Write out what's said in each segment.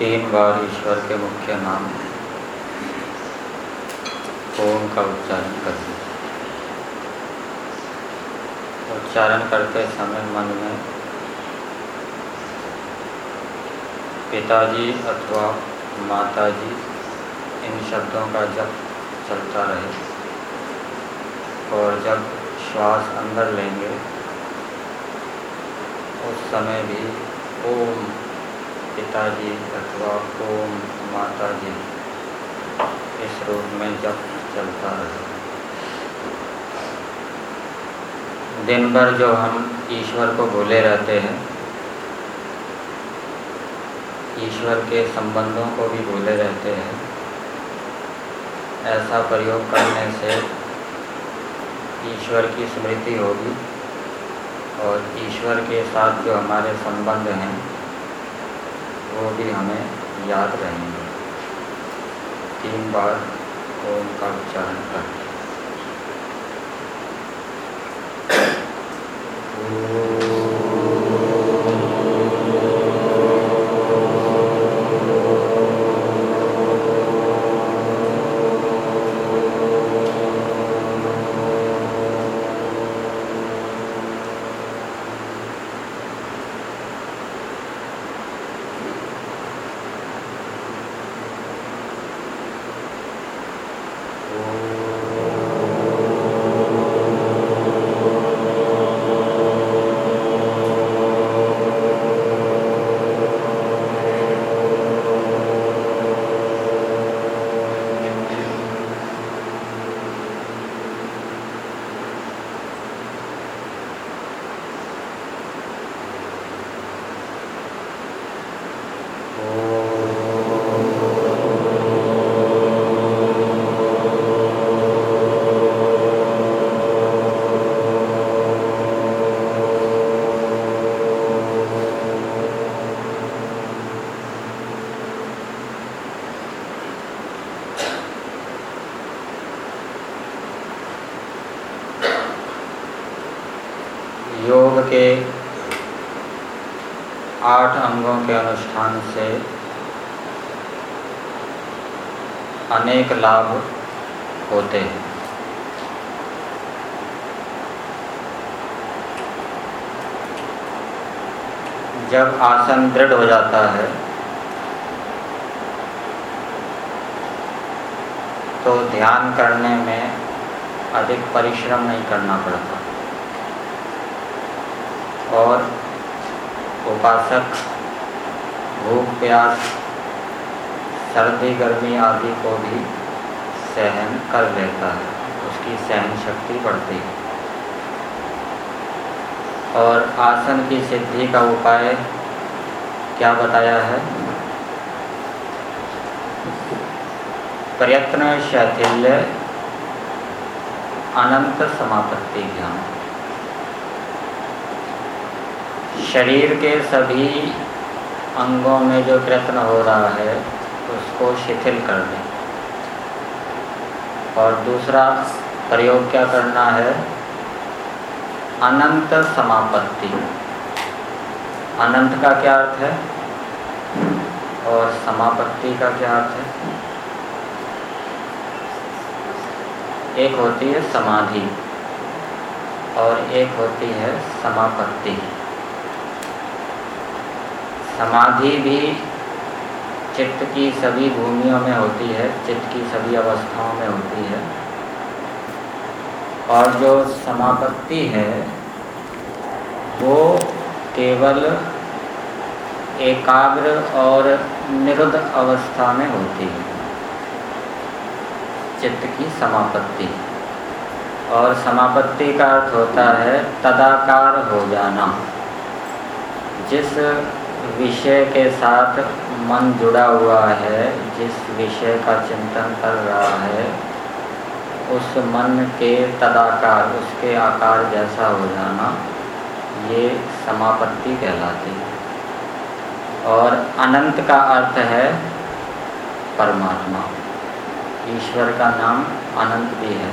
तीन बार ईश्वर के मुख्य नाम ओम का उच्चारण करते उच्चारण करते समय मन में पिताजी अथवा माताजी इन शब्दों का जप चलता रहे और जब श्वास अंदर लेंगे, उस समय भी ओम पिताजी अथवा ओम माताजी। इस रूप में जब चलता रहे। दिन भर जो हम ईश्वर को भूले रहते हैं, ईश्वर के संबंधों को भी भूले रहते हैं, ऐसा प्रयोग करने से ईश्वर की स्मृति होगी और ईश्वर के साथ जो हमारे संबंध हैं वो भी हमें याद रहेंगे। तीन बार ओम का उच्चारण करें योग के आठ अंगों के अनुष्ठान से अनेक लाभ होते हैं। जब आसन दृढ़ हो जाता है तो ध्यान करने में अधिक परिश्रम नहीं करना पड़ता। और उपासक भूख प्यास सर्दी, गर्मी आदि को भी सहन कर लेता है। उसकी सहन शक्ति बढ़ती है। और आसन की सिद्धि का उपाय क्या बताया है? प्रयत्न शैथिल्य अनंत समापत्ति ज्ञान। शरीर के सभी अंगों में जो प्रयत्न हो रहा है, उसको शिथिल कर दें। और दूसरा प्रयोग क्या करना है? अनंत समापत्ति। अनंत का क्या अर्थ है? और समापत्ति का क्या अर्थ है? एक होती है समाधि, और एक होती है समापत्ति। समाधि भी चित्त की सभी भूमियों में होती है, चित्त की सभी अवस्थाओं में होती है। और जो समापत्ति है, वो केवल एकाग्र और निरुद्ध अवस्था में होती है। चित्त की समापत्ति। और समापत्ति का अर्थ होता है तदाकार हो जाना। जिस विषय के साथ मन जुड़ा हुआ है, जिस विषय का चिंतन कर रहा है, उस मन के तदाकार, उसके आकार जैसा हो जाना, ये समापत्ति कहलाती है। और अनंत का अर्थ है परमात्मा। ईश्वर का नाम अनंत भी है।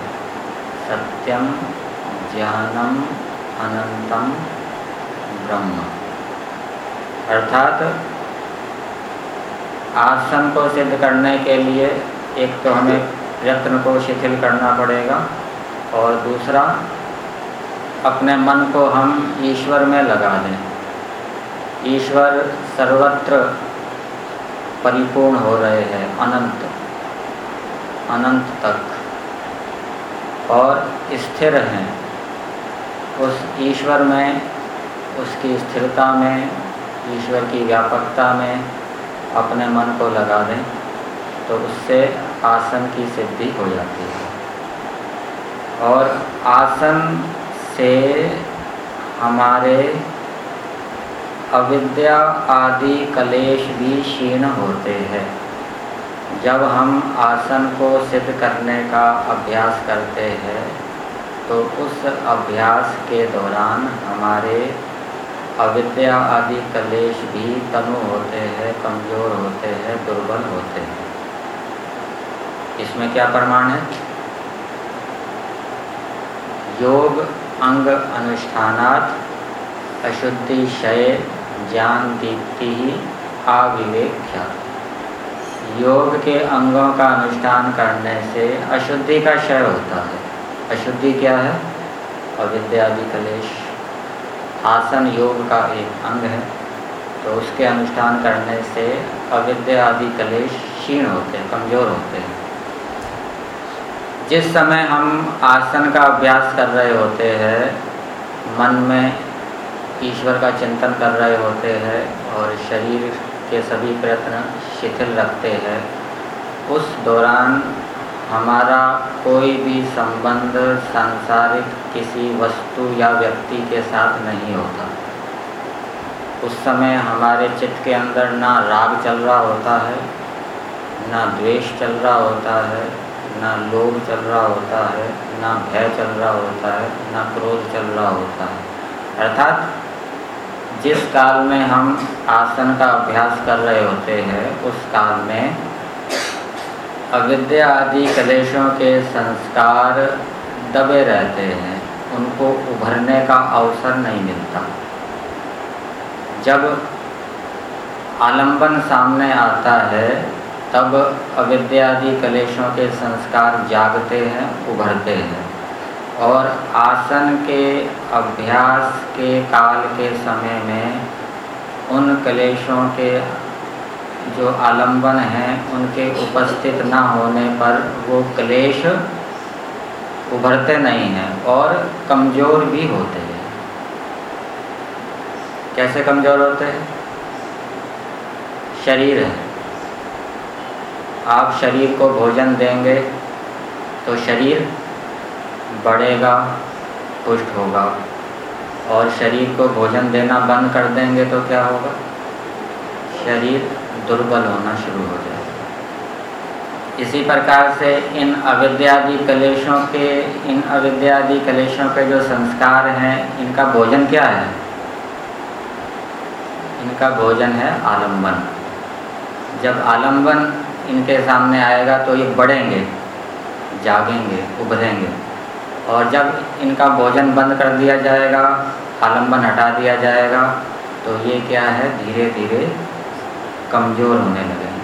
सत्यम, ज्ञानम, अनंतम, ब्रह्म। अर्थात आसन को सिद्ध करने के लिए एक तो हमें यत्न को शिथिल करना पड़ेगा और दूसरा, अपने मन को हम ईश्वर में लगा दें। ईश्वर सर्वत्र परिपूर्ण हो रहे हैं, अनंत अनंत तक। और स्थिर हैं। उस ईश्वर में, उसकी स्थिरता में ईश्वर की व्यापकता में अपने मन को लगा दें तो उससे आसन की सिद्धि हो जाती है। और आसन से हमारे अविद्या आदि कलेश भी क्षीण होते हैं। जब हम आसन को सिद्ध करने का अभ्यास करते हैं तो उस अभ्यास के दौरान हमारे अविद्या आदि कलेश भी तनु होते हैं, कमज़ोर होते हैं, दुर्बल होते हैं। इसमें क्या प्रमाण है? योग, अंग अनुष्ठानात्, अशुद्धि, क्षय, ज्ञान, दीप्ति ही अविवेख्या योग के अंगों का अनुष्ठान करने से अशुद्धि का क्षय होता है। अशुद्धि क्या है? अविद्यादि कलेश। आसन योग का एक अंग है तो उसके अनुष्ठान करने से अविद्या आदि कलेश क्षीण होते हैं, कमज़ोर होते हैं। जिस समय हम आसन का अभ्यास कर रहे होते हैं, मन में ईश्वर का चिंतन कर रहे होते हैं और शरीर के सभी प्रयत्न शिथिल रखते हैं, उस दौरान हमारा कोई भी संबंध सांसारिक किसी वस्तु या व्यक्ति के साथ नहीं होता। उस समय हमारे चित्त के अंदर ना राग चल रहा होता है, ना द्वेष चल रहा होता है, ना लोभ चल रहा होता है, ना भय चल रहा होता है, ना क्रोध चल रहा होता है। अर्थात जिस काल में हम आसन का अभ्यास कर रहे होते हैं, उस काल में अविद्या आदि कलेशों के संस्कार दबे रहते हैं, उनको उभरने का अवसर नहीं मिलता। जब आलंबन सामने आता है, तब अविद्यादि कलेशों के संस्कार जागते हैं, उभरते हैं। और आसन के अभ्यास के काल के समय में उन कलेशों के जो आलंबन हैं, उनके उपस्थित न होने पर वो क्लेश उभरते नहीं हैं और कमज़ोर भी होते हैं। कैसे कमज़ोर होते हैं? शरीर है। आप शरीर को भोजन देंगे तो शरीर बढ़ेगा, पुष्ट होगा और शरीर को भोजन देना बंद कर देंगे तो क्या होगा? शरीर दुर्बल होना शुरू हो जाएगा इसी प्रकार से इन अविद्यादि कलेशों के, इन अविद्यादि कलेशों के जो संस्कार हैं, इनका भोजन क्या है? इनका भोजन है आलंबन जब आलंबन इनके सामने आएगा तो ये बढ़ेंगे, जागेंगे, उभरेंगे। और जब इनका भोजन बंद कर दिया जाएगा, आलंबन हटा दिया जाएगा तो ये क्या है? धीरे धीरे कमज़ोर होने लगेंगे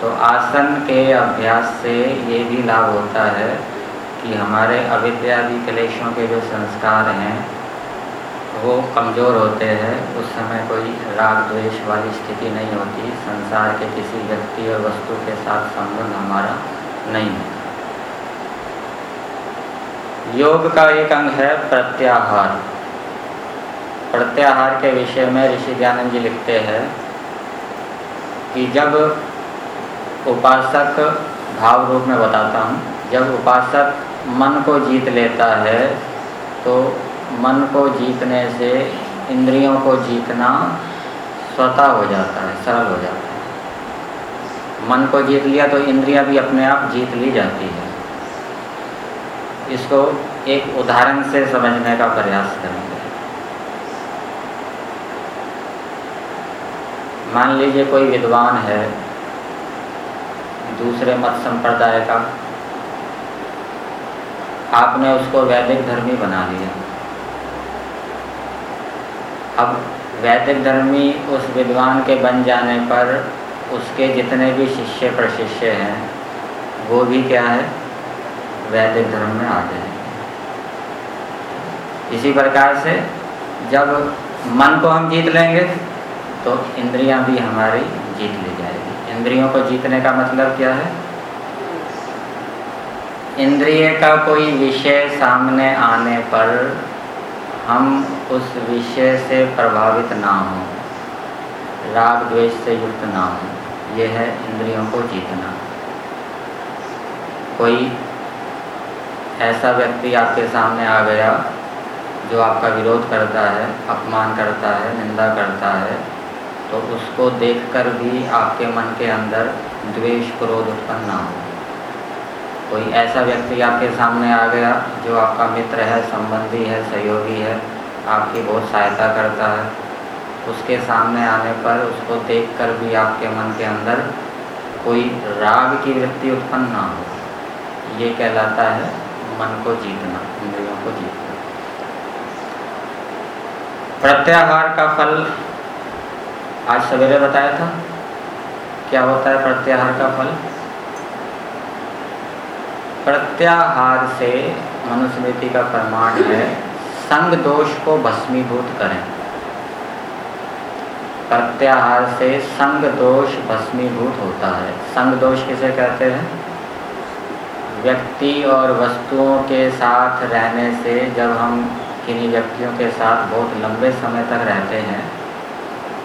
तो आसन के अभ्यास से ये भी लाभ होता है कि हमारे अविद्यादि क्लेशों के जो संस्कार हैं, वो कमज़ोर होते हैं। उस समय कोई राग, द्वेष वाली स्थिति नहीं होती। संसार के किसी व्यक्ति और वस्तु के साथ संबंध हमारा नहीं है योग का एक अंग है प्रत्याहार। प्रत्याहार के विषय में ऋषि दयानंद जी लिखते हैं कि जब उपासक भाव रूप में बताता हूँ, जब उपासक मन को जीत लेता है तो मन को जीतने से इंद्रियों को जीतना स्वतः हो जाता है, सरल हो जाता है। मन को जीत लिया तो इंद्रियाँ भी अपने आप जीत ली जाती है। इसको एक उदाहरण से समझने का प्रयास करेंगे। मान लीजिए कोई विद्वान है, दूसरे मत संप्रदाय का, आपने उसको वैदिक धर्मी बना लिया। अब वैदिक धर्मी उस विद्वान के बन जाने पर उसके जितने भी शिष्य प्रशिष्य हैं, वो भी क्या है? वैदिक धर्म में आ जाएँगे इसी प्रकार से जब मन को हम जीत लेंगे तो इंद्रियाँ भी हमारी जीत ली जाएगी। इंद्रियों को जीतने का मतलब क्या है? इंद्रिय का कोई विषय सामने आने पर हम उस विषय से प्रभावित ना हों, राग द्वेष से युक्त ना हो। यह है इंद्रियों को जीतना। कोई ऐसा व्यक्ति आपके सामने आ गया जो आपका विरोध करता है, अपमान करता है, निंदा करता है तो उसको देखकर भी आपके मन के अंदर द्वेष क्रोध उत्पन्न ना हो। कोई ऐसा व्यक्ति आपके सामने आ गया जो आपका मित्र है, संबंधी है, सहयोगी है, आपकी बहुत सहायता करता है। उसके सामने आने पर उसको देखकर भी आपके मन के अंदर कोई राग की वृत्ति उत्पन्न ना हो। ये कहलाता है मन को जीतना, इंद्रियों को जीतना। प्रत्याहार का फल आज सवेरे बताया था क्या होता है प्रत्याहार का फल। प्रत्याहार से मनुस्मृति का प्रमाण है, संग दोष को भस्मीभूत करें। प्रत्याहार से संग दोष भस्मीभूत होता है। संग दोष किसे कहते हैं? व्यक्ति और वस्तुओं के साथ रहने से जब हम किन्हीं व्यक्तियों के साथ बहुत लंबे समय तक रहते हैं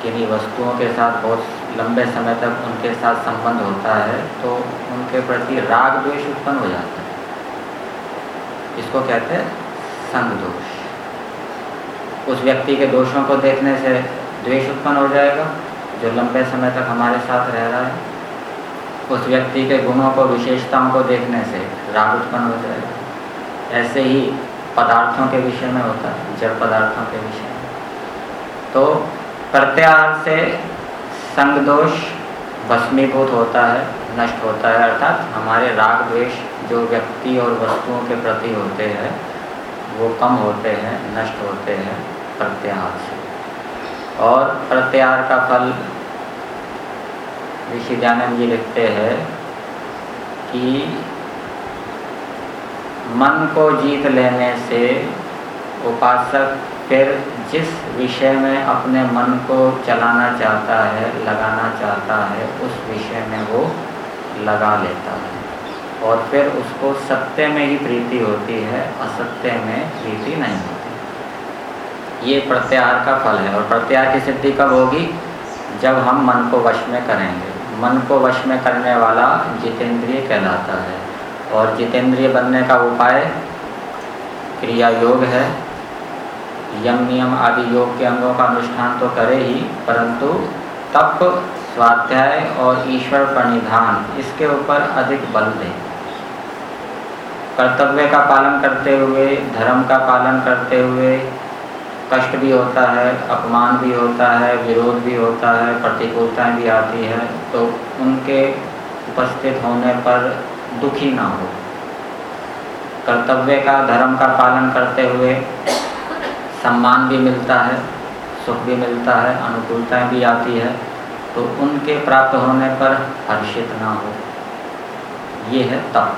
किन्हीं वस्तुओं के साथ बहुत लंबे समय तक उनके साथ संबंध होता है तो उनके प्रति राग द्वेष उत्पन्न हो जाता है। इसको कहते हैं संग दोष। उस व्यक्ति के दोषों को देखने से द्वेष उत्पन्न हो जाएगा, जो लंबे समय तक हमारे साथ रह रहा है। उस व्यक्ति के गुणों को, विशेषताओं को देखने से राग उत्पन्न हो जाएगा। ऐसे ही पदार्थों के विषय में होता है, जड़ पदार्थों के विषय में। तो प्रत्याहार से संग दोष भस्मीभूत होता है, नष्ट होता है, अर्थात हमारे राग द्वेष जो व्यक्ति और वस्तुओं के प्रति होते हैं, वो कम होते हैं, नष्ट होते हैं प्रत्याहार से। और प्रत्याहार का फल ऋषि दयानंद जी लिखते हैं कि मन को जीत लेने से उपासक फिर जिस विषय में अपने मन को चलाना चाहता है, लगाना चाहता है, उस विषय में वो लगा लेता है। और फिर उसको सत्य में ही प्रीति होती है, असत्य में प्रीति नहीं होती। ये प्रत्याहार का फल है। और प्रत्याहार की सिद्धि कब होगी? जब हम मन को वश में करेंगे। मन को वश में करने वाला जितेंद्रिय कहलाता है। और जितेंद्रिय बनने का उपाय क्रिया योग है। यम नियम आदि योग के अंगों का अनुष्ठान तो करे ही, परंतु तप, स्वाध्याय और ईश्वर प्रणिधान, इसके ऊपर अधिक बल दे। कर्तव्य का पालन करते हुए, धर्म का पालन करते हुए कष्ट भी होता है, अपमान भी होता है, विरोध भी होता है प्रतिकूलताएँ भी आती है तो उनके उपस्थित होने पर दुखी ना हो। कर्तव्य का, धर्म का पालन करते हुए सम्मान भी मिलता है, सुख भी मिलता है अनुकूलताएँ भी आती है तो उनके प्राप्त होने पर हर्षित ना हो। ये है तप।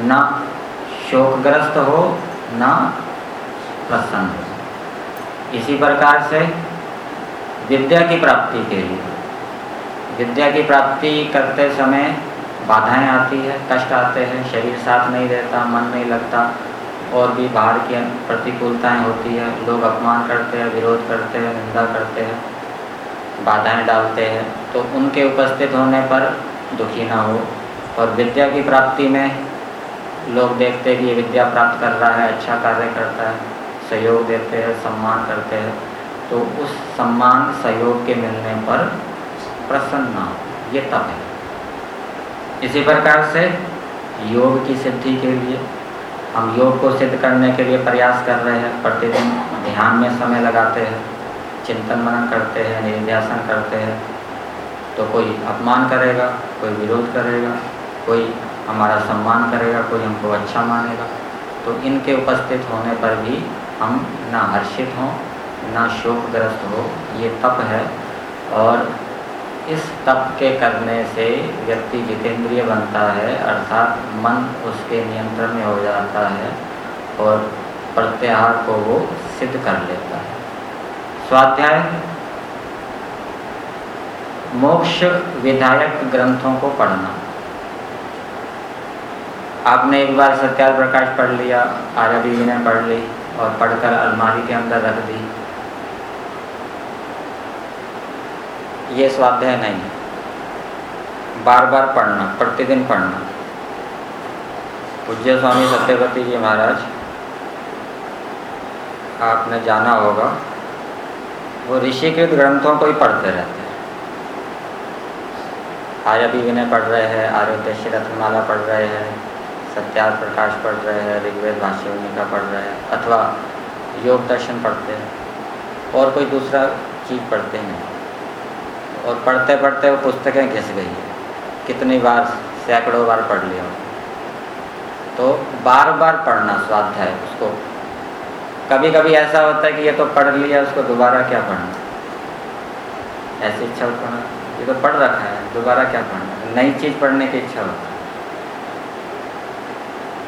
न शोकग्रस्त हो, न प्रसन्न हो। इसी प्रकार से विद्या की प्राप्ति के लिए। विद्या की प्राप्ति करते समय बाधाएँ आती है, कष्ट आते हैं, शरीर साथ नहीं देता मन नहीं लगता और भी बाहर की प्रतिकूलताएँ होती है। लोग अपमान करते हैं, विरोध करते हैं, निंदा करते हैं, बाधाएँ डालते हैं। तो उनके उपस्थित होने पर दुखी ना हो। और विद्या की प्राप्ति में लोग देखते हैं कि ये विद्या प्राप्त कर रहा है अच्छा कार्य करता है, सहयोग देते हैं, सम्मान करते हैं। तो उस सम्मान, सहयोग के मिलने पर प्रसन्न हो। ये तप है। इसी प्रकार से योग की सिद्धि के लिए हम योग को सिद्ध करने के लिए प्रयास कर रहे हैं, प्रतिदिन ध्यान में समय लगाते हैं, चिंतन मनन करते हैं निर्ध्यासन करते हैं। तो कोई अपमान करेगा, कोई विरोध करेगा, कोई हमारा सम्मान करेगा, कोई हमको अच्छा मानेगा। तो इनके उपस्थित होने पर भी हम ना हर्षित हों, ना शोकग्रस्त हो, ये तप है। और इस तप के करने से व्यक्ति जितेंद्रिय बनता है, अर्थात मन उसके नियंत्रण में हो जाता है और प्रत्याहार को वो सिद्ध कर लेता है। स्वाध्याय। मोक्ष विधायक ग्रंथों को पढ़ना। आपने एक बार सत्यार प्रकाश पढ़ लिया आर्य बीवी ने पढ़ ली और पढ़कर अलमारी के अंदर रख दी। ये स्वाध्याय नहीं है। बार बार पढ़ना, प्रतिदिन पढ़ना। पूज्य स्वामी सत्यवती जी महाराज, आपने जाना होगा, वो ऋषिकृत ग्रंथों को ही पढ़ते रहते हैं। आर्य विनय पढ़ रहे हैं आर्योदय रत्नमाला पढ़ रहे हैं, सत्यार प्रकाश पढ़ रहे हैं, ऋग्वेद भाष्य पढ़ रहे हैं, अथवा योग दर्शन पढ़ते हैं, और कोई दूसरा चीज़ पढ़ते हैं। और पढ़ते पढ़ते वो पुस्तकें घिस गई। है कितनी बार, सैकड़ों बार पढ़ लिया। तो बार बार पढ़ना स्वाध्याय उसको। कभी कभी ऐसा होता है कि ये तो पढ़ लिया, उसको दोबारा क्या पढ़ना? ऐसी इच्छा पढ़ना ये तो पढ़ रखा है, दोबारा क्या पढ़ना? नई चीज़ पढ़ने की इच्छा होती है।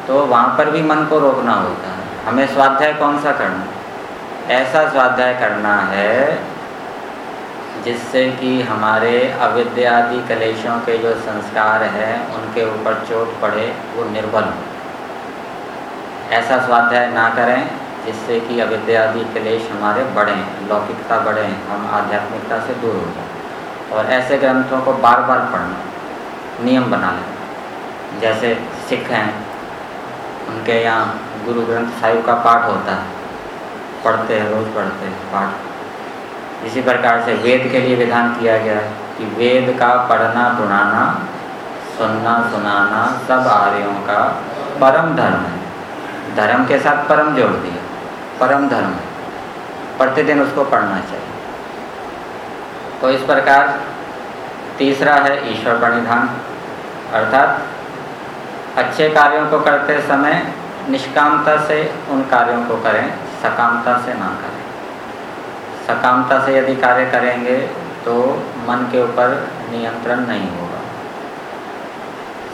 तो वहाँ पर भी मन को रोकना होता है। हमें स्वाध्याय कौन सा करना? ऐसा स्वाध्याय करना है जिससे कि हमारे अविद्यादि कलेशों के जो संस्कार हैं, उनके ऊपर चोट पड़े, वो निर्बल हो। ऐसा स्वाध्याय ना करें, जिससे कि अविद्यादि कलेश हमारे बढ़ें, लौकिकता बढ़ें, हम आध्यात्मिकता से दूर हो जाएँ। और ऐसे ग्रंथों को बार बार पढ़ना, नियम बना लें जैसे सिख हैं, उनके यहाँ गुरु ग्रंथ साहिब का पाठ होता है। पढ़ते हैं, रोज़ पढ़ते हैं, पाठ। इसी प्रकार से वेद के लिए विधान किया गया कि वेद का पढ़ना सुनाना सुनना, सुनाना सब आर्यों का परम धर्म है। धर्म के साथ परम जोड़ दिया। परम धर्म है। प्रतिदिन उसको पढ़ना चाहिए। तो इस प्रकार तीसरा है ईश्वर परिधान अर्थात अच्छे कार्यों को करते समय निष्कामता से उन कार्यों को करें, सकामता से ना करें। सकामता से यदि कार्य करेंगे तो मन के ऊपर नियंत्रण नहीं होगा।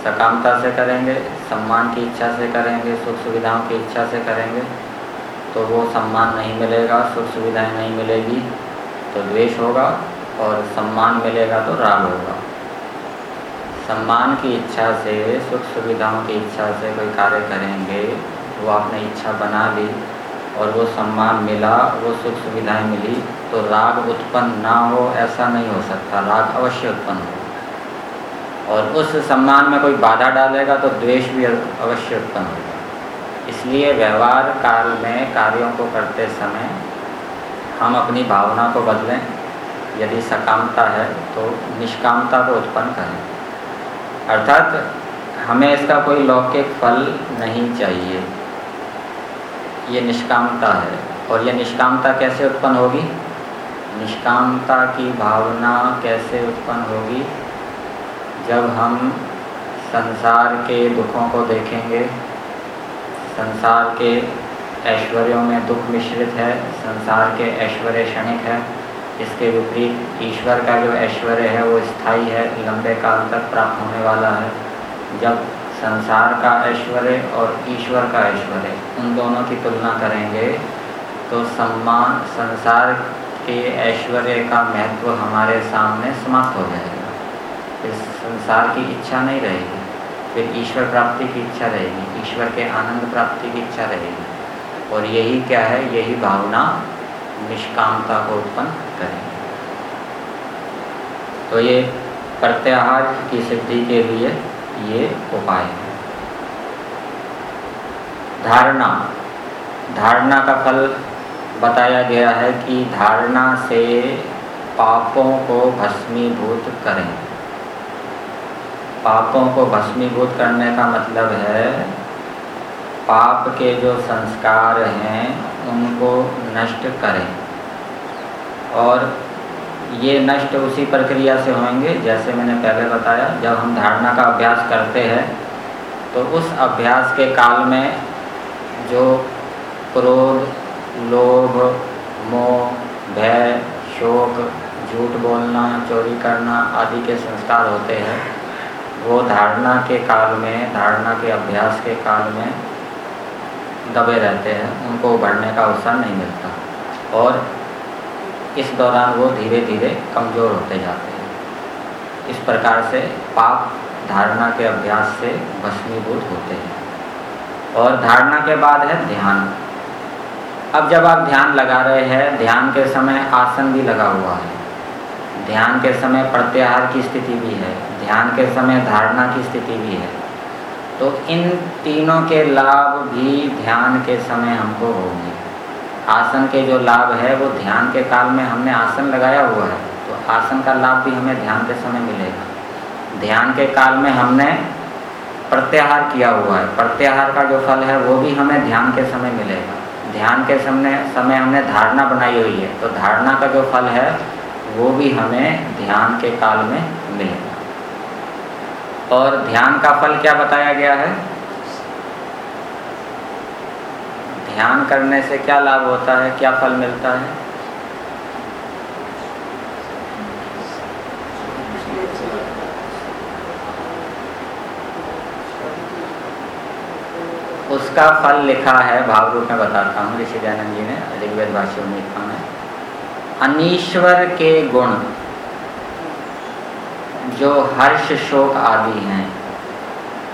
सकामता से करेंगे, सम्मान की इच्छा से करेंगे, सुख सुविधाओं की इच्छा से करेंगे तो वो सम्मान नहीं मिलेगा, सुख सुविधाएँ नहीं मिलेगी तो द्वेष होगा, और सम्मान मिलेगा तो राग होगा। सम्मान की इच्छा से, सुख सुविधाओं की इच्छा से कोई कार्य करेंगे, वो आपने इच्छा बना ली और वो सम्मान मिला, वो सुख सुविधाएँ मिली तो राग उत्पन्न ना हो, ऐसा नहीं हो सकता। राग अवश्य उत्पन्न हो। और उस सम्मान में कोई बाधा डालेगा तो द्वेष भी अवश्य उत्पन्न होगा। इसलिए व्यवहार काल में कार्यों को करते समय हम अपनी भावना को बदलें। यदि सकामता है तो निष्कामता को उत्पन्न करें। अर्थात हमें इसका कोई लौकिक फल नहीं चाहिए। ये निष्कामता है। और ये निष्कामता कैसे उत्पन्न होगी? निष्कामता की भावना कैसे उत्पन्न होगी? जब हम संसार के दुखों को देखेंगे, संसार के ऐश्वर्यों में दुख मिश्रित है, संसार के ऐश्वर्य क्षणिक है, इसके विपरीत ईश्वर का जो ऐश्वर्य है वो स्थायी है, लंबे काल तक प्राप्त होने वाला है। जब संसार का ऐश्वर्य और ईश्वर का ऐश्वर्य, उन दोनों की तुलना करेंगे तो सम्मान, संसार के ऐश्वर्य का महत्व हमारे सामने समाप्त हो जाएगा। फिर संसार की इच्छा नहीं रहेगी, फिर ईश्वर प्राप्ति की इच्छा रहेगी, ईश्वर के आनंद प्राप्ति की इच्छा रहेगी। और यही क्या है? यही भावना निष्कामता को उत्पन्न करेगी। तो ये प्रत्याहार की सिद्धि के लिए ये उपाय है। धारणा। धारणा का फल बताया गया है कि धारणा से पापों को भस्मीभूत करें। पापों को भस्मीभूत करने का मतलब है, पाप के जो संस्कार हैं, उनको नष्ट करें और ये नष्ट उसी प्रक्रिया से होंगे, जैसे मैंने पहले बताया, जब हम धारणा का अभ्यास करते हैं तो उस अभ्यास के काल में जो क्रोध, लोभ, मोह, भय, शोक, झूठ बोलना, चोरी करना आदि के संस्कार होते हैं, वो धारणा के काल में, धारणा के अभ्यास के काल में दबे रहते हैं, उनको उभरने का अवसर नहीं मिलता। और इस दौरान वो धीरे धीरे कमज़ोर होते जाते हैं। इस प्रकार से पाप धारणा के अभ्यास से भस्मीभूत होते हैं। और धारणा के बाद है ध्यान। अब जब आप ध्यान लगा रहे हैं, ध्यान के समय आसन भी लगा हुआ है। ध्यान के समय प्रत्याहार की स्थिति भी है। ध्यान के समय धारणा की स्थिति भी है। तो इन तीनों के लाभ भी ध्यान के समय हमको होंगे। आसन के जो लाभ है, वो ध्यान के काल में हमने आसन लगाया हुआ है। तो आसन का लाभ भी हमें ध्यान के समय मिलेगा। ध्यान के काल में हमने प्रत्याहार किया हुआ है। प्रत्याहार का जो फल है, वो भी हमें ध्यान के समय मिलेगा। ध्यान के समय समय हमने धारणा बनाई हुई है। तो धारणा का जो फल है, वो भी हमें ध्यान के काल में मिलेगा। और ध्यान का फल क्या बताया गया है? ध्यान करने से क्या लाभ होता है? क्या फल मिलता है? उसका फल लिखा है, भाव रूप में बताता हूँ, ऋषि दयानंद जी ने, ऋग्वेद भाष्य में लिखा है। अनीश्वर के गुण, जो हर्ष, शोक आदि हैं,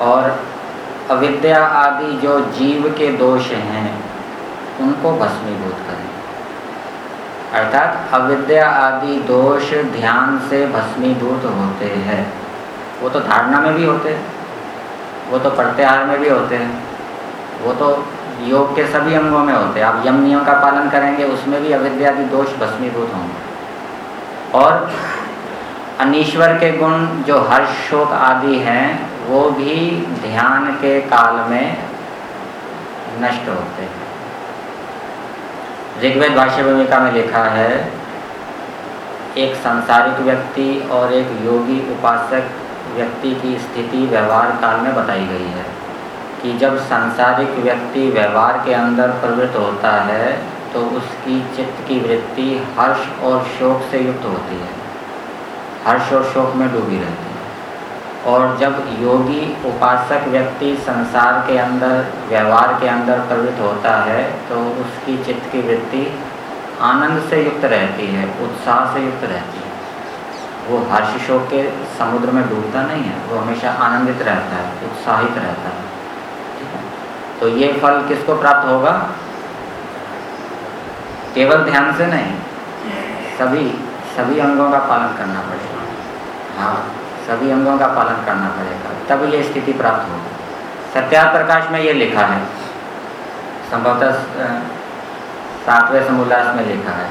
और अविद्या आदि जो जीव के दोष हैं उनको भस्मीभूत करें। अर्थात अविद्या आदि दोष ध्यान से भस्मीभूत होते हैं। वो तो धारणा में भी होते हैं। वो तो प्रत्याहार में भी होते हैं। वो तो योग के सभी अंगों में होते हैं। आप यम नियम का पालन करेंगे, उसमें भी अविद्या आदि दोष भस्मीभूत होंगे। और अनीश्वर के गुण जो हर्ष शोक आदि हैं, वो भी ध्यान के काल में नष्ट होते हैं। ऋग्वेद भाष्य भूमिका में लिखा है, एक संसारिक व्यक्ति और एक योगी उपासक व्यक्ति की स्थिति व्यवहार काल में बताई गई है कि जब सांसारिक व्यक्ति व्यवहार के अंदर प्रवृत्त होता है तो उसकी चित्त की वृत्ति हर्ष और शोक से युक्त होती है। हर्ष और शोक में डूबी रहती है। और जब योगी उपासक व्यक्ति संसार के अंदर, व्यवहार के अंदर प्रवृत्त होता है तो उसकी चित्त की वृत्ति आनंद से युक्त रहती है, उत्साह से युक्त रहती है। वो हर्ष के समुद्र में डूबता नहीं है, वो हमेशा आनंदित रहता है, उत्साहित रहता है? तो ये फल किसको प्राप्त होगा? केवल ध्यान से नहीं, सभी सभी अंगों का पालन करना पड़ेगा। हाँ। सभी अंगों का पालन करना पड़ेगा। तब ये स्थिति प्राप्त होगी। सत्या प्रकाश में ये लिखा है। संभवतः सातवें समोल्लास में लिखा है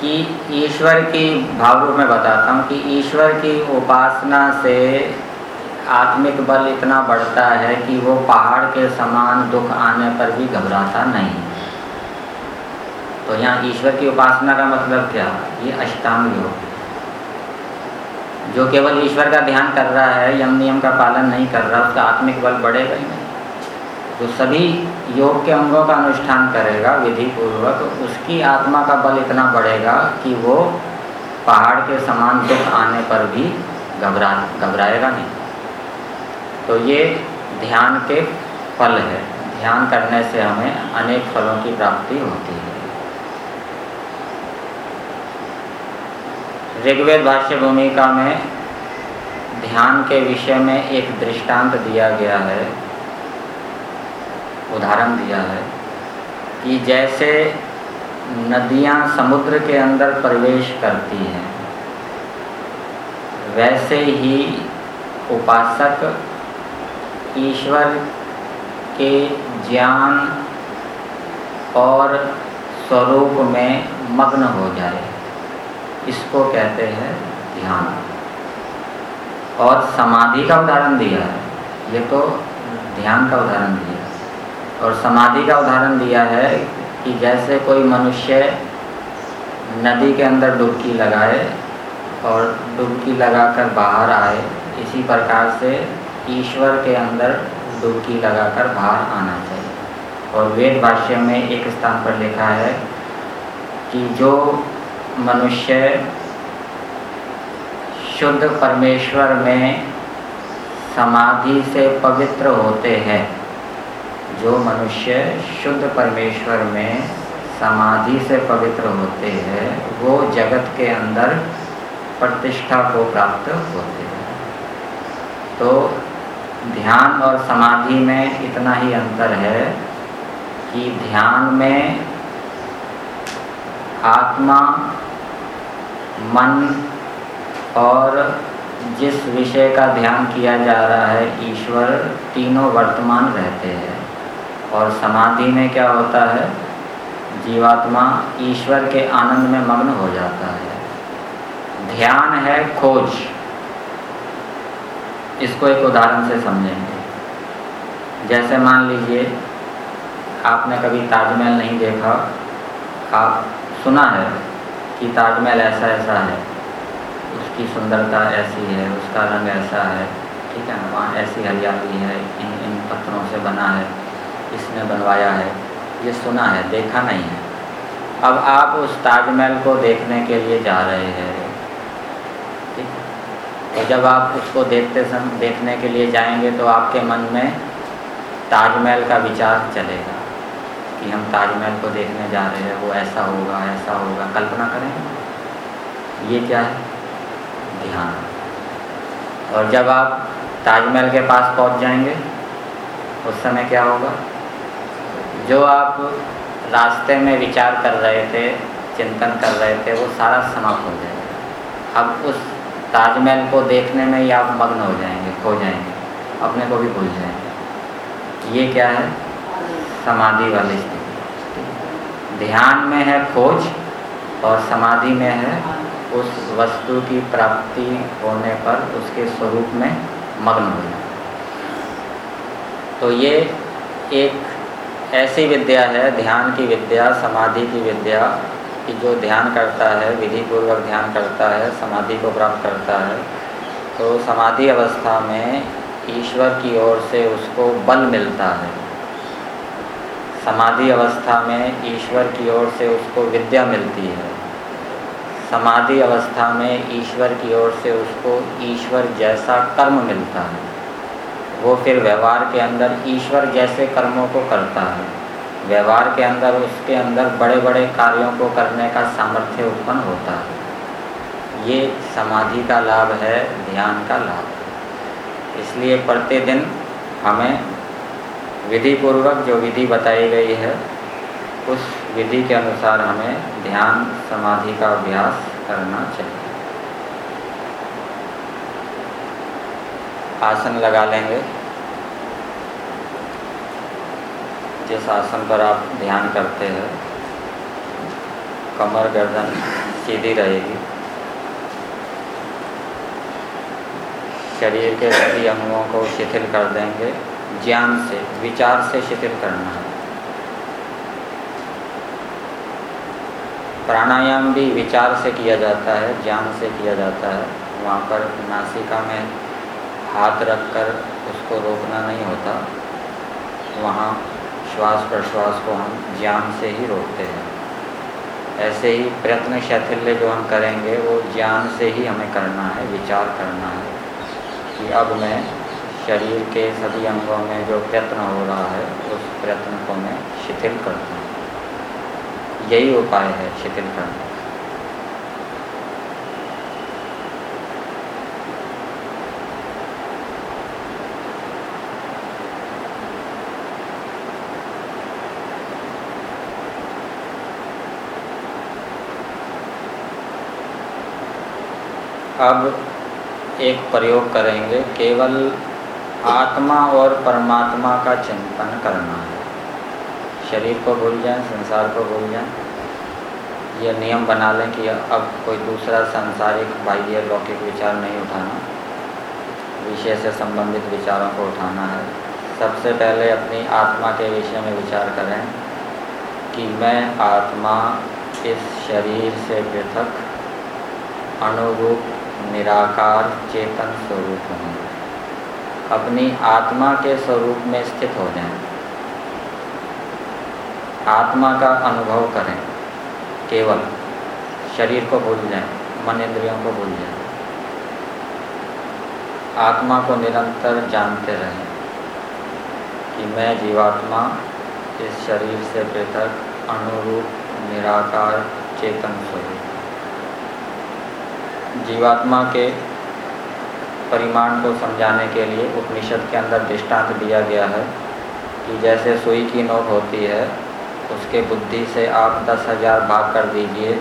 कि ईश्वर की भाव रूप में बताता हूँ कि ईश्वर की उपासना से आत्मिक बल इतना बढ़ता है कि वो पहाड़ के समान दुख आने पर भी घबराता नहीं तो यहाँ ईश्वर की उपासना का मतलब क्या? ये अष्टांग योग जो केवल ईश्वर का ध्यान कर रहा है, यम नियम का पालन नहीं कर रहा, उसका आत्मिक बल बढ़ेगा ही नहीं। जो सभी योग के अंगों का अनुष्ठान करेगा विधि पूर्वक उसकी आत्मा का बल इतना बढ़ेगा कि वो पहाड़ के समान दुख आने पर भी घबरा, घबराएगा नहीं। तो ये ध्यान के फल है। ध्यान करने से हमें अनेक फलों की प्राप्ति होती है। ऋग्वेद भाष्य भूमिका में ध्यान के विषय में एक दृष्टांत दिया गया है, उदाहरण दिया है, कि जैसे नदियाँ समुद्र के अंदर प्रवेश करती हैं, वैसे ही उपासक ईश्वर के ज्ञान और स्वरूप में मग्न हो जाए। इसको कहते हैं ध्यान। और समाधि का उदाहरण दिया है। ये तो ध्यान का उदाहरण दिया है। और समाधि का उदाहरण दिया है कि जैसे कोई मनुष्य नदी के अंदर डुबकी लगाए और डुबकी लगाकर बाहर आए, इसी प्रकार से ईश्वर के अंदर डुबकी लगाकर बाहर आना चाहिए। और वेद भाष्य में एक स्थान पर लिखा है कि जो मनुष्य शुद्ध परमेश्वर में समाधि से पवित्र होते हैं। जो मनुष्य शुद्ध परमेश्वर में समाधि से पवित्र होते हैं, वो जगत के अंदर प्रतिष्ठा को प्राप्त होते हैं। तो ध्यान और समाधि में इतना ही अंतर है कि ध्यान में आत्मा मन और जिस विषय का ध्यान किया जा रहा है, ईश्वर तीनों वर्तमान रहते हैं। और समाधि में क्या होता है? जीवात्मा ईश्वर के आनंद में मग्न हो जाता है। ध्यान है खोज। इसको एक उदाहरण से समझेंगे। जैसे मान लीजिए, आपने कभी ताजमहल नहीं देखा, आप सुना है। कि ताजमहल ऐसा ऐसा है। उसकी सुंदरता ऐसी है, उसका रंग ऐसा है, ठीक है वहाँ ऐसी हरियाली है, इन इन पत्थरों से बना है, इसने बनवाया है। ये सुना है, देखा नहीं है। अब आप उस ताजमहल को देखने के लिए जा रहे हैं। ठीक तो जब आप उसको देखते सम, देखने के लिए जाएँगे तो आपके मन में ताजमहल का विचार चलेगा। कि हम ताजमहल को देखने जा रहे हैं, वो ऐसा होगा ऐसा होगा। कल्पना करें, ये क्या है? ध्यान। और जब आप ताजमहल के पास पहुँच जाएँगे, उस समय क्या होगा? जो आप रास्ते में विचार कर रहे थे, चिंतन कर रहे थे, वो सारा समाप्त हो जाएगा। अब उस ताजमहल को देखने में ही आप मग्न हो जाएँगे, खो जाएँगे, अपने को भी भूल जाएँगे। ये क्या है? समाधि वाली स्थिति ध्यान में है खोज और समाधि में है उस वस्तु की प्राप्ति होने पर उसके स्वरूप में मग्न हो जाए तो ये एक ऐसी विद्या है ध्यान की विद्या समाधि की विद्या कि जो ध्यान करता है विधि पूर्वक ध्यान करता है समाधि को प्राप्त करता है तो समाधि अवस्था में ईश्वर की ओर से उसको बल मिलता है। समाधि अवस्था में ईश्वर की ओर से उसको विद्या मिलती है। समाधि अवस्था में ईश्वर की ओर से उसको ईश्वर जैसा कर्म मिलता है। वो फिर व्यवहार के अंदर ईश्वर जैसे कर्मों को करता है। व्यवहार के अंदर उसके अंदर बड़े बड़े कार्यों को करने का सामर्थ्य उत्पन्न होता है। ये समाधि का लाभ है, ध्यान का लाभ। इसलिए प्रतिदिन हमें विधि पूर्वक जो विधि बताई गई है, उस विधि के अनुसार हमें ध्यान, समाधि का अभ्यास करना चाहिए। आसन लगा लेंगे। जिस आसन पर आप ध्यान करते हैं, कमर गर्दन सीधी रहेगी। शरीर के सभी अंगों को शिथिल कर देंगे। ज्ञान से, विचार से शिथिल करना है। प्राणायाम भी विचार से किया जाता है, ज्ञान से किया जाता है। वहाँ पर नासिका में हाथ रखकर उसको रोकना नहीं होता। वहाँ श्वास प्रश्वास को हम ज्ञान से ही रोकते हैं। ऐसे ही प्रयत्न शैथिल्य जो हम करेंगे, वो ज्ञान से ही हमें करना है, विचार करना है कि अब मैं शरीर के सभी अंगों में जो प्रयत्न हो रहा है, उस प्रयत्न को मैं शिथिल करता हूँ। यही उपाय है शिथिल करना। अब एक प्रयोग करेंगे, केवल आत्मा और परमात्मा का चिंतन करना है। शरीर को भूल जाएँ, संसार को भूल जाएँ। यह नियम बना लें कि अब कोई दूसरा सांसारिक बाह्य लौकिक विचार नहीं उठाना। विषय से संबंधित विचारों को उठाना है। सबसे पहले अपनी आत्मा के विषय में विचार करें कि मैं आत्मा इस शरीर से पृथक, अनुरूप, निराकार, चेतन स्वरूप हूँ। अपनी आत्मा के स्वरूप में स्थित हो जाएँ। आत्मा का अनुभव करें। केवल शरीर को भूल जाए, मन इंद्रियों को भूल जाए। आत्मा को निरंतर जानते रहें कि मैं जीवात्मा इस शरीर से पृथक, अनुरूप, निराकार, चेतन स्वरूप जीवात्मा के परिमाण को समझाने के लिए उपनिषद के अंदर दृष्टांत दिया गया है कि जैसे सुई की नोक होती है, उसके बुद्धि से आप दस हज़ार भाग कर दीजिए।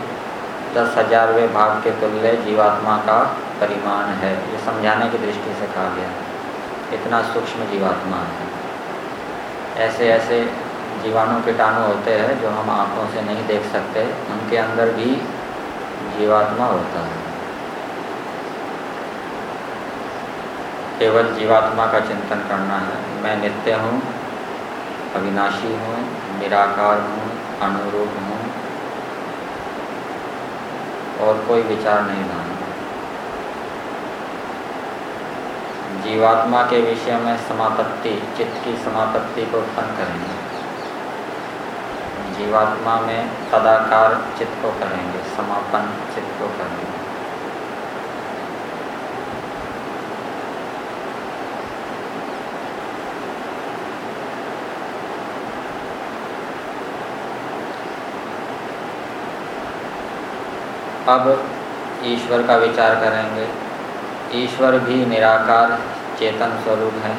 दस हजारवें भाग के तुल्य जीवात्मा का परिमाण है। ये समझाने की दृष्टि से कहा गया है। इतना सूक्ष्म जीवात्मा है। ऐसे ऐसे जीवाणु कीटाणु होते हैं जो हम आँखों से नहीं देख सकते। उनके अंदर भी जीवात्मा होता है। केवल जीवात्मा का चिंतन करना है। मैं नित्य हूँ, अविनाशी हूँ, निराकार हूँ, अनुरूप हूँ, और कोई विचार नहीं लाना जीवात्मा के विषय में समापत्ति चित्त की समापत्ति को उत्पन्न करेंगे। जीवात्मा में तदाकार चित्त को करेंगे, समापन चित्त को करेंगे। अब ईश्वर का विचार करेंगे। ईश्वर भी निराकार चेतन स्वरूप है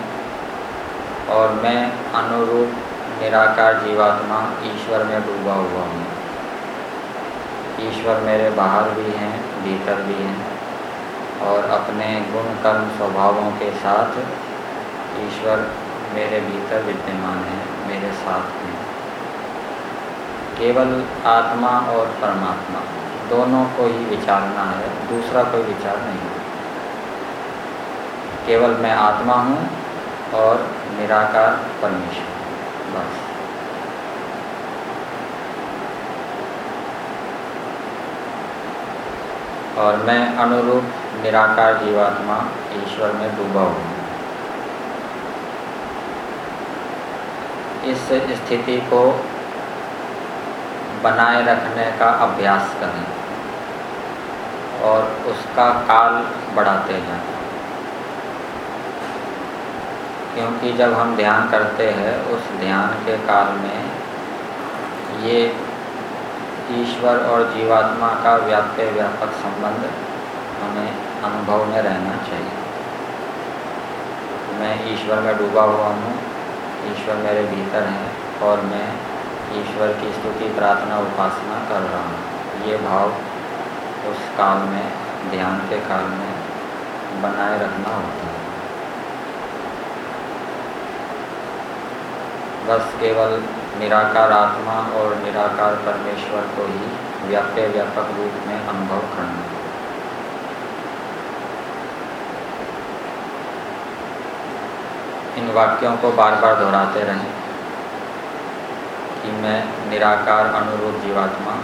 और मैं अनुरूप निराकार जीवात्मा ईश्वर में डूबा हुआ हूँ। ईश्वर मेरे बाहर भी हैं, भीतर भी हैं और अपने गुण कर्म स्वभावों के साथ ईश्वर मेरे भीतर विद्यमान है, मेरे साथ हैं। केवल आत्मा और परमात्मा। दोनों को ही विचारना है, दूसरा कोई विचार नहीं केवल मैं आत्मा हूँ और निराकार परमेश्वर बस। और मैं अनुरूप निराकार जीवात्मा ईश्वर में डूबा हूँ। इस स्थिति को बनाए रखने का अभ्यास करें और उसका काल बढ़ाते हैं। क्योंकि जब हम ध्यान करते हैं, उस ध्यान के काल में ये ईश्वर और जीवात्मा का व्याप्य व्यापक संबंध हमें अनुभव में रहना चाहिए। मैं ईश्वर में डूबा हुआ हूँ, ईश्वर मेरे भीतर है और मैं ईश्वर की स्तुति, प्रार्थना, उपासना कर रहा हूँ। ये भाव उस काल में, ध्यान के काल में बनाए रखना होता है। बस केवल निराकार आत्मा और निराकार परमेश्वर को ही व्याप्य, व्यापक रूप में अनुभव करना इन वाक्यों को बार बार दोहराते रहें। मैं निराकार अनुरूप जीवात्मा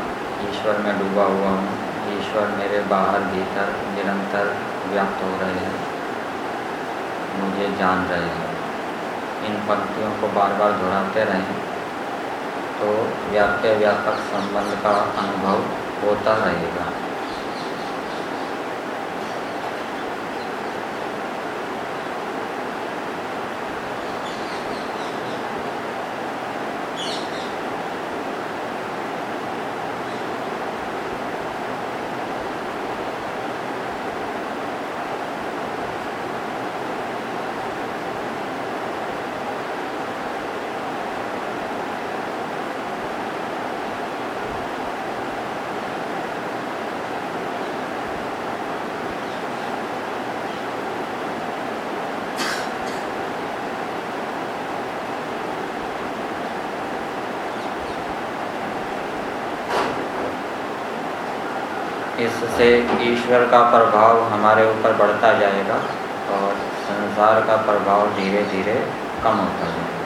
ईश्वर में डूबा हुआ हूँ। ईश्वर मेरे बाहर भीतर निरंतर व्याप्त हो रहे हैं। मुझे जान रहे हैं। इन पंक्तियों को बार बार दोहराते रहें तो व्याप्य व्यापक संबंध का अनुभव होता रहेगा। इससे ईश्वर का प्रभाव हमारे ऊपर बढ़ता जाएगा और संसार का प्रभाव धीरे धीरे कम होता जाएगा।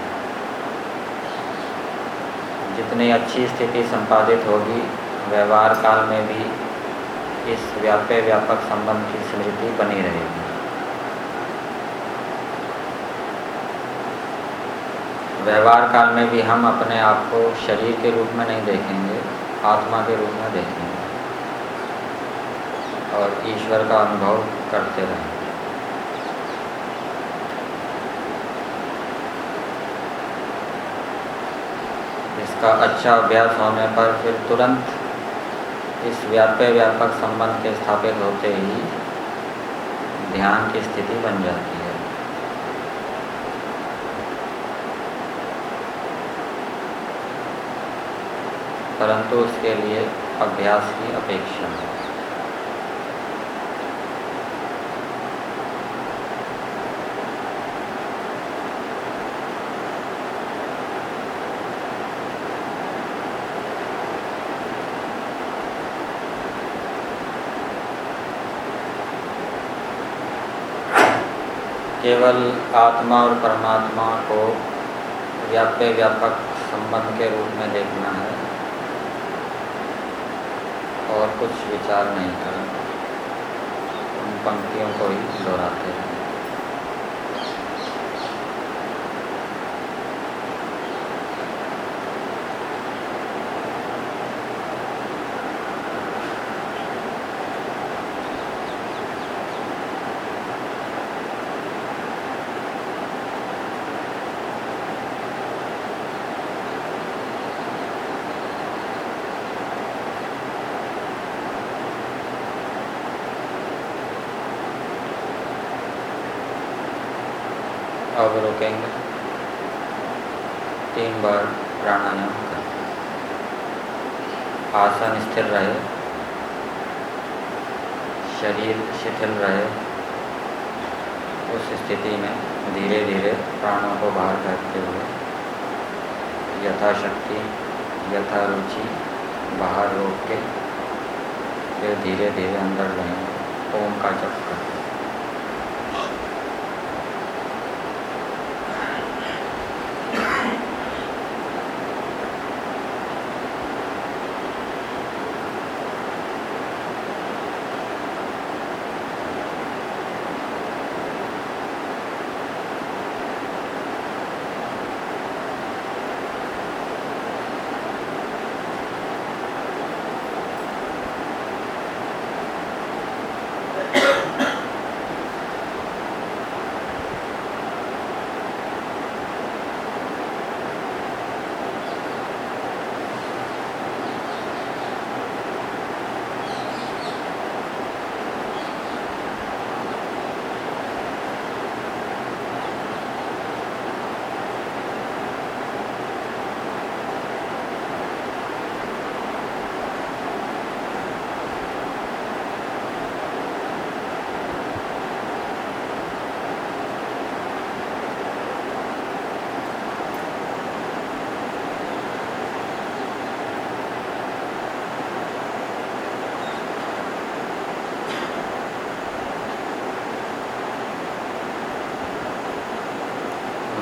जितनी अच्छी स्थिति संपादित होगी, व्यवहार काल में भी इस व्याप्य व्यापक संबंध की स्मृति बनी रहेगी। व्यवहार काल में भी हम अपने आप को शरीर के रूप में नहीं देखेंगे, आत्मा के रूप में देखेंगे। और ईश्वर का अनुभव करते रहें। इसका अच्छा अभ्यास होने पर फिर तुरंत इस व्याप्य व्यापक संबंध के स्थापित होते ही ध्यान की स्थिति बन जाती है। परंतु उसके लिए अभ्यास की अपेक्षा है। केवल आत्मा और परमात्मा को व्याप्य व्यापक संबंध के रूप में देखना है और कुछ विचार नहीं करना उन पंक्तियों को ही दोहराते हैं अब रोकेंगे तीन बार प्राणायाम करें आसन स्थिर रहे शरीर शिथिल रहे उस स्थिति में धीरे धीरे प्राणों को बाहर करते हुए यथाशक्ति यथा रुचि बाहर रोक के फिर धीरे धीरे अंदर रहेंगे ओम का जप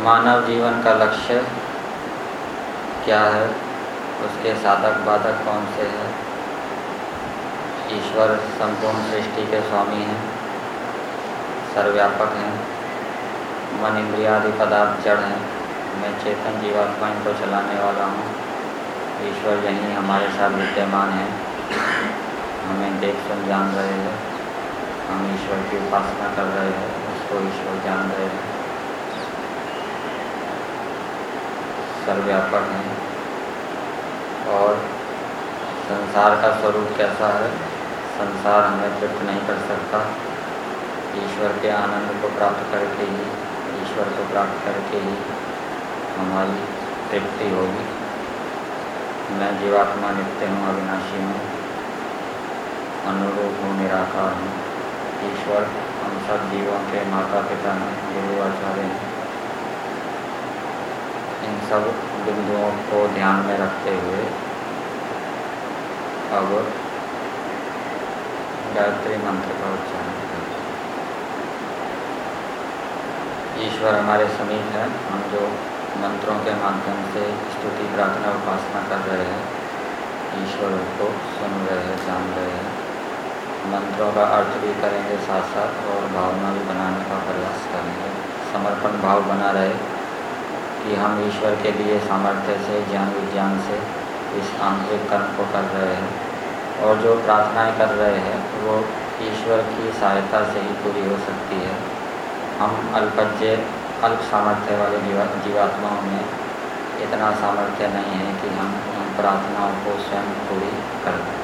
मानव जीवन का लक्ष्य क्या है? उसके साधक बाधक कौन से हैं? ईश्वर संपूर्ण सृष्टि के स्वामी हैं, सर्वव्यापक हैं, मन इंद्रियादि पदार्थ जड़ हैं। मैं चेतन जीवात्मा इनको चलाने वाला हूँ। ईश्वर यहीं हमारे साथ विद्यमान है। हमें देख सुन जान रहे हैं। हम ईश्वर की उपासना कर रहे हैं। उसको ईश्वर जान रहे हैं। सर्वव्यापक हैं। और संसार का स्वरूप कैसा है? संसार हमें तृप्त नहीं कर सकता। ईश्वर के आनंद को प्राप्त करके ही, ईश्वर को प्राप्त करके ही हमारी तृप्ति होगी। मैं जीवात्मा नित्य हूँ, अविनाशी हूँ। अनुरूप हूँ, निराकार हूँ। ईश्वर हम सब जीवों के माता पिता हैं, गुरु, आचार्य हैं। सब बिंदुओं को ध्यान में रखते हुए अब गायत्री मंत्र का उच्चारण ईश्वर हमारे समीप है। हम जो मंत्रों के माध्यम से स्तुति, प्रार्थना, उपासना कर रहे हैं, ईश्वर को सुन रहे हैं, जान रहे हैं। मंत्रों का अर्थ भी करेंगे साथ साथ और भावना भी बनाने का प्रयास करेंगे। समर्पण भाव बना रहे। कि हम ईश्वर के लिए सामर्थ्य से, ज्ञान विज्ञान से इस आंतरिक कर्म को कर रहे हैं। और जो प्रार्थनाएँ कर रहे हैं, वो ईश्वर की सहायता से ही पूरी हो सकती है। हम अल्पज्य अल्प सामर्थ्य वाले जीवा, जीवात्माओं में इतना सामर्थ्य नहीं है कि हम उन प्रार्थनाओं को स्वयं पूरी कर दें।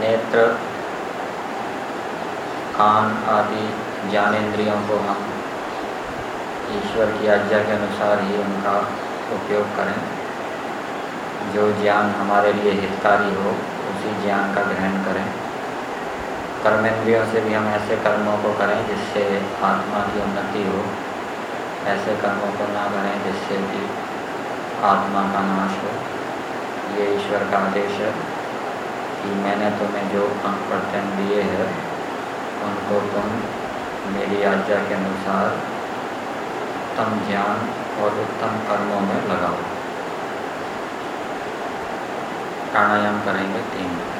नेत्र, कान आदि ज्ञानेन्द्रियों को हम ईश्वर की आज्ञा के अनुसार ही उनका उपयोग करें। जो ज्ञान हमारे लिए हितकारी हो, उसी ज्ञान का ग्रहण करें। कर्मेंद्रियों से भी हम ऐसे कर्मों को करें जिससे आत्मा की उन्नति हो। ऐसे कर्मों को ना करें जिससे कि आत्मा का नाश हो ये ईश्वर का आदेश है कि मैंने तुम्हें जो अंक प्रत्यंग दिए हैं, उनको तुम मेरी आज्ञा के अनुसार उत्तम ज्ञान और उत्तम कर्मों में लगाओ। प्राणायाम करेंगे तीन।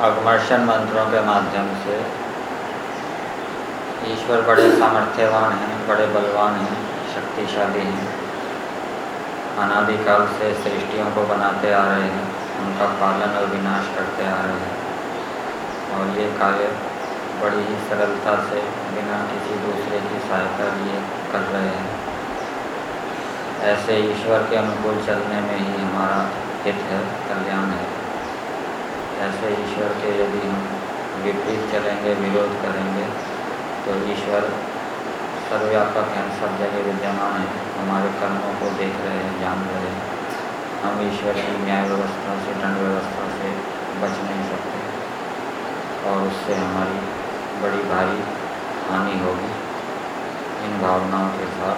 अगमर्शन मंत्रों के माध्यम से। ईश्वर बड़े सामर्थ्यवान हैं, बड़े बलवान हैं, शक्तिशाली हैं। अनादिकाल से सृष्टियों को बनाते आ रहे हैं, उनका पालन और विनाश करते आ रहे हैं। और ये कार्य बड़ी ही सरलता से बिना किसी दूसरे की सहायता लिए कर रहे हैं। ऐसे ईश्वर के अनुकूल चलने में ही हमारा हित है, कल्याण है। ऐसे ईश्वर के यदि हम विपरीत चलेंगे, विरोध करेंगे तो ईश्वर सर्वव्यापक हैं, सब जगह विद्यमान है। हमारे कर्मों को देख रहे हैं, जान रहे हैं। हम ईश्वर की न्याय व्यवस्था से, दंड व्यवस्था से बच नहीं सकते। और उससे हमारी बड़ी भारी हानि होगी। इन भावनाओं के साथ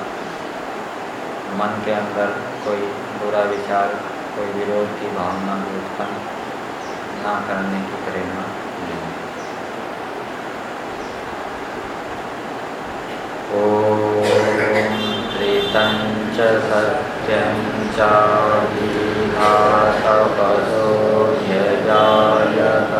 मन के अंदर कोई बुरा विचार, कोई विरोध की भावना भी उत्पन्न ना करने की प्रेरणा ॐ च सत्यं चाभिघातपदो यजायत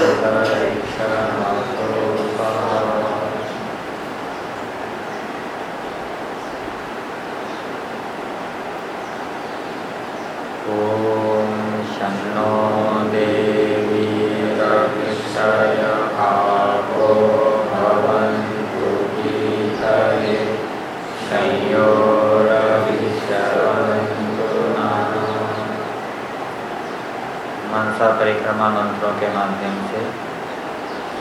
Thank you. मनसा परिक्रमा मंत्रों के माध्यम से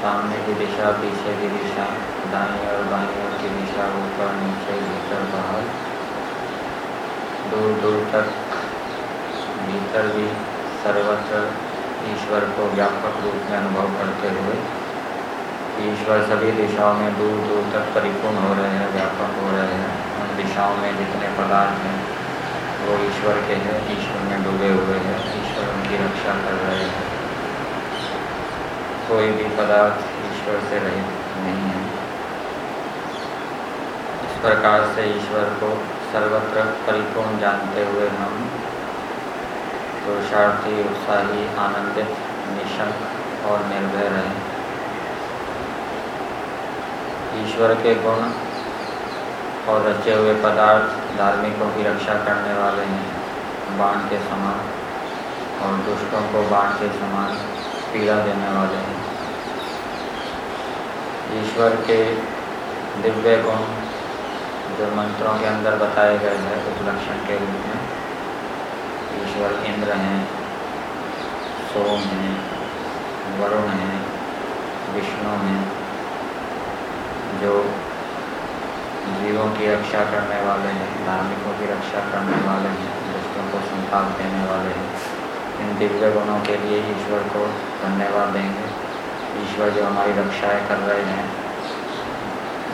सामने की दिशा, पीछे की दिशा, दाएँ और बाएँ ओर की दिशा, ऊपर, नीचे, भीतर, बाहर, दूर दूर तक, भीतर भी सर्वत्र ईश्वर को व्यापक रूप में अनुभव करते हुए ईश्वर सभी दिशाओं में दूर दूर तक परिपूर्ण हो रहे हैं, व्यापक हो रहे हैं। उन दिशाओं में जितने पदार्थ हैं, वो ईश्वर के हैं, ईश्वर में डूबे हुए हैं उनकी रक्षा कर रहे हैं। कोई भी पदार्थ ईश्वर से रहित नहीं है। इस प्रकार से ईश्वर को सर्वत्र परिपूर्ण जानते हुए हम पुरुषार्थी, उत्साही, आनंदित, निशंक और निर्भय रहे। ईश्वर के गुण और रचे हुए पदार्थ धार्मिकों की रक्षा करने वाले हैं। बाण के समान और दुष्टों को बाढ़ के समान पीड़ा देने वाले हैं। ईश्वर के दिव्य गुण जो मंत्रों के अंदर बताए गए हैं, उपलक्षण के रूप में, ईश्वर इंद्र हैं, सोम हैं, वरुण हैं, विष्णु हैं, जो जीवों की रक्षा करने वाले हैं, धार्मिकों की रक्षा करने वाले हैं दुष्टों को संताप देने वाले हैं। इन दिव्य गुणों के लिए ईश्वर को धन्यवाद देंगे। ईश्वर जो हमारी रक्षाएँ कर रहे हैं,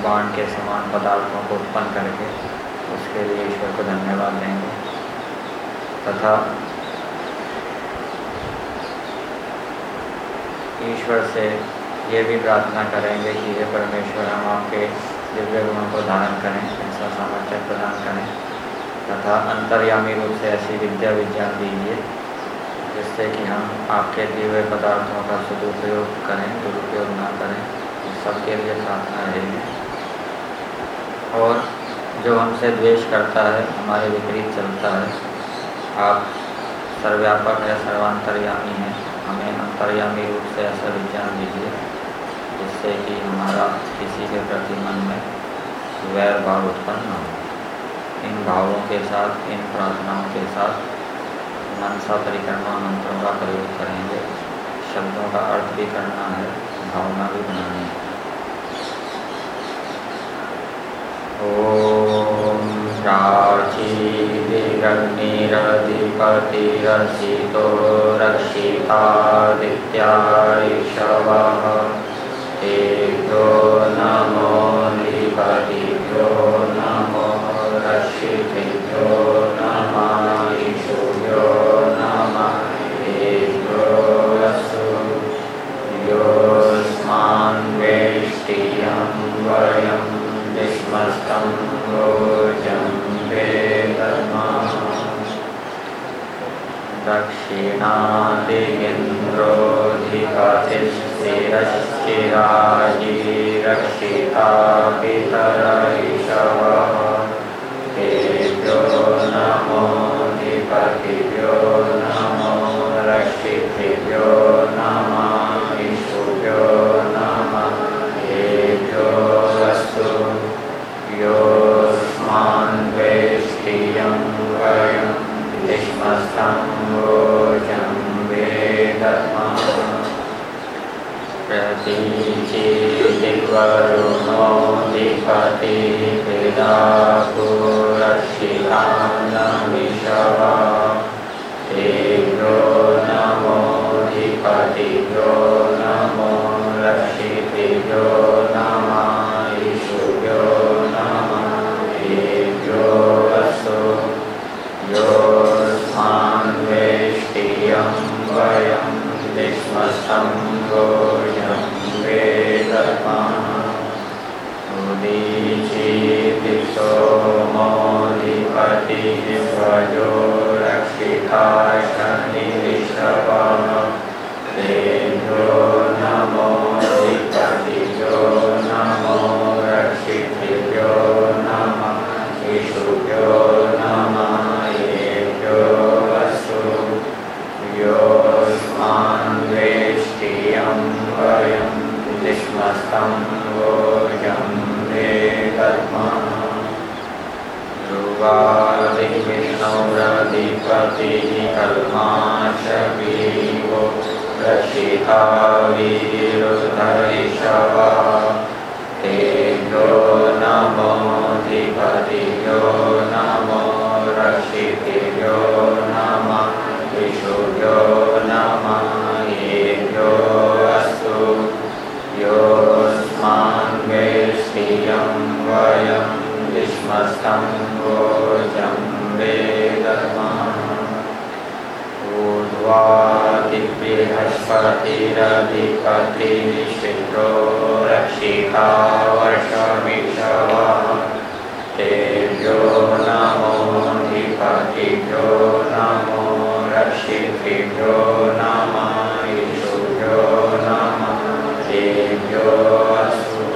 बाण के समान पदार्थों को उत्पन्न करके उसके लिए ईश्वर को धन्यवाद देंगे। तथा ईश्वर से ये भी प्रार्थना करेंगे कि हे परमेश्वर, हम आपके दिव्य गुणों को धारण करें ऐसा सामर्थ्य प्रदान करें, तथा अंतर्यामी रूप से ऐसी विद्या विज्ञान दीजिए जिससे कि हम आपके दिए हुए पदार्थों का सदुपयोग करें, दुरुपयोग ना करें सबके लिए प्रार्थना रहेगी और जो हमसे द्वेष करता है, हमारे विपरीत चलता है, आप सर्वव्यापक है सर्वांतर्यामी हैं, हमें अंतर्यामी रूप से ऐसा विज्ञान दीजिए, जिससे कि हमारा किसी के प्रति मन में वैर भाव उत्पन्न न हो। इन भावों के साथ, इन प्रार्थनाओं के साथ मनसा परिक्रमा मंत्रों का प्रयोग करेंगे। शब्दों का अर्थ भी करना है, भावना भी बनानी है। ओ प्राचीदिरग्निरधिपतिरसितो रक्षितादित्यायिषवः तेभ्यो नमोऽधिपतिभ्यो नमो रक्षितेभ्यो इन्द्रोधिपतिरश्चिरायि रक्षितापितरमो तेभ्यो नमोऽधिपतिभ्यो न। रुणो दिपति विषिदा न विषवा एो नमो लक्षिति दो नमायिषु यो नमः वेष्टियं वयं विष्मसं ो मधिपति प्रयोजो रक्षिता ऋषप देभ्यो नमोधिपति नमो रक्षिभ्यो नमः इषुभ्यो नमः योऽस्मान् वयं श्रीष्मस्तम् पातिविनोधिपतिः कर्मा रक्षिता वीरुधरिषव ते दो नमोऽधिपति नमो रक्षिति नम नमः नम यो नमः योऽस्माङ्गे श्रियं वयं विष्मस्तं ऊर्ध्वादिबृहस्पतिरधिपतिनिषिद्धो रक्षिता वर्षमिषवः तेभ्यो नमोऽधिपतिभ्यो नमो रक्षितेभ्यो नमः ईशुभ्यो नमः तेभ्यो अस्तु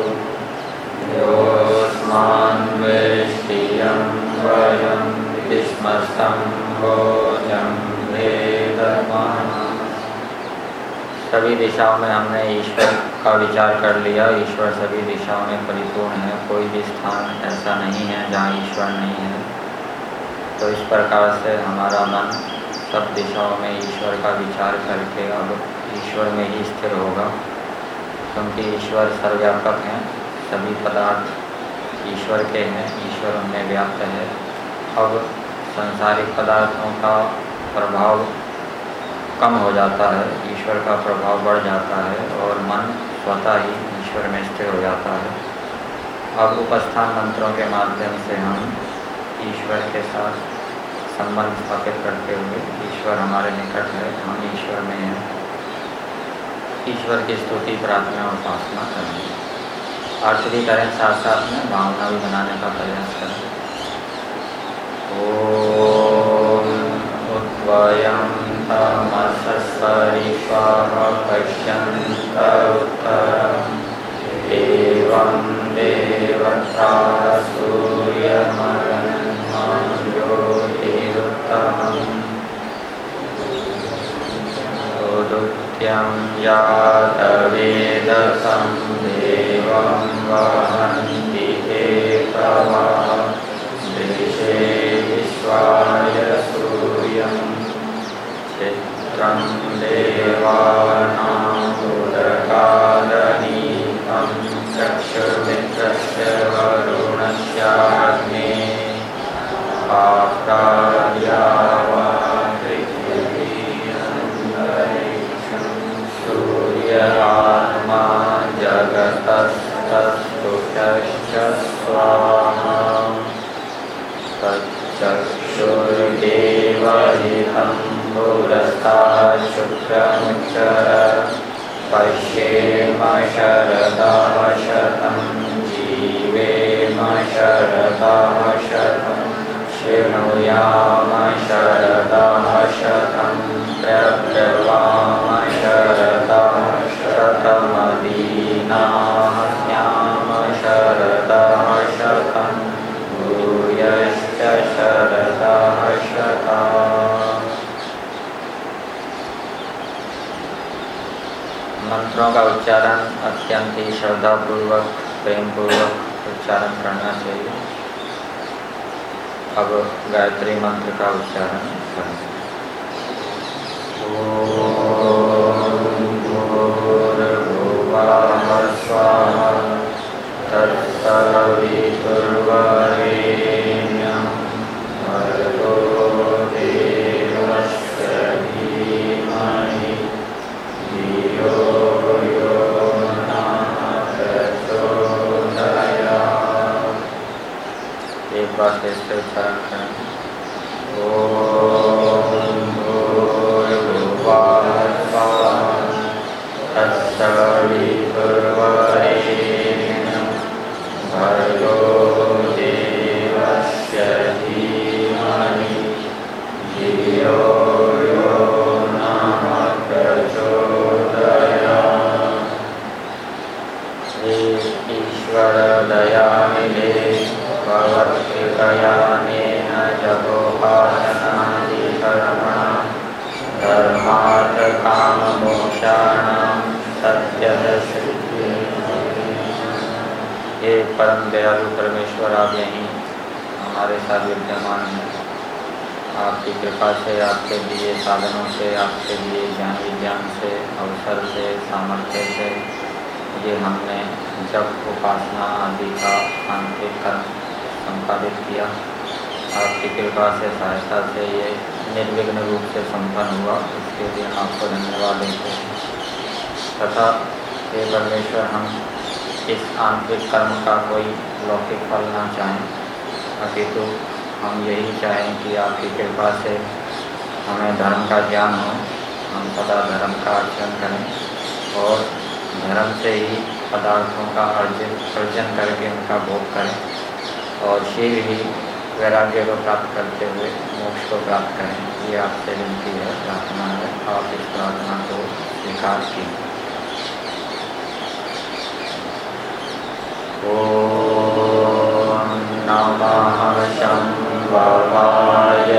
योऽस्मान् वयं सभी दिशाओं में हमने ईश्वर का विचार कर लिया। ईश्वर सभी दिशाओं में परिपूर्ण है। कोई भी स्थान ऐसा नहीं है जहाँ ईश्वर नहीं है। तो इस प्रकार से हमारा मन सब दिशाओं में ईश्वर का विचार करके अब ईश्वर में ही स्थिर होगा। क्योंकि ईश्वर सर्वव्यापक हैं। सभी पदार्थ ईश्वर के हैं। ईश्वर उनमें व्याप्त है। अब सांसारिक पदार्थों का प्रभाव कम हो जाता है, ईश्वर का प्रभाव बढ़ जाता है और मन स्वतः ही ईश्वर में स्थिर हो जाता है। अब उपस्थान मंत्रों के माध्यम से हम ईश्वर के साथ संबंध स्थापित करते हुए, ईश्वर हमारे निकट है, हम ईश्वर में हैं। ईश्वर की स्तुति, प्रार्थना और उपासना करेंगे भी करें साथ साथ में, भावना भी बनाने का प्रयास करें। ॐ उद्वयं तमसस्वरिष्वाः पश्यन्त उत्तरम् एवं देवता ज्योतिरुत्तमम् औदुत्यं यातवेदसं देवं वहन्ति देशे विश्वाय तं देवानां गोदकादनीतं चक्षुमित्रस्य वरुणस्याग्ने आप्तार्या वा सूर्यात्मा शुक्रमुच्चर पश्येम शरदः शतं जीवेम शरदः शतं शृणुयाम शरदः शतं प्रब्रवाम शरदः शतमदीनाह्याम उच्चारण अत्यंत ही श्रद्धापूर्वक, प्रेमपूर्वक उच्चारण करना चाहिए। अब गायत्री मंत्र का उच्चारण करें। स्वाहा तत्सवितुर्वरेण्यं एक बार फिर से उच्चारण करें ओम धर्मार्थकाममोक्षाणां सत्यदश्रुति हे परम दयालु परमेश्वर आप यहीं हमारे साथ विद्यमान हैं आपकी कृपा से, आपके दिए साधनों से, आपके दिए ज्ञान विज्ञान से, अवसर से, सामर्थ्य से, ये हमने जब उपासना आदि का आंतरिक कर्म संपादित किया। आपकी कृपा से, सहायता से ये निर्विघ्न रूप से संपन्न हुआ। लिए हम आपको धन्यवाद देते हैं। तथा हे परमेश्वर, हम इस आंतरिक कर्म का कोई लौकिक फल ना चाहें। अपितु हम यही चाहें कि आपकी कृपा से हमें धर्म का ज्ञान हो। हम सदा धर्म का अर्चन करें और धर्म से ही पदार्थों का अर्जन अर्जन करके उनका भोग करें और शीघ्र ही वैराग्य को प्राप्त करते हुए मोक्ष को प्राप्त करें। ये आपसे विनती है, प्रार्थना है। आप इस प्रार्थना को स्वीकार की नमः शम्भवाय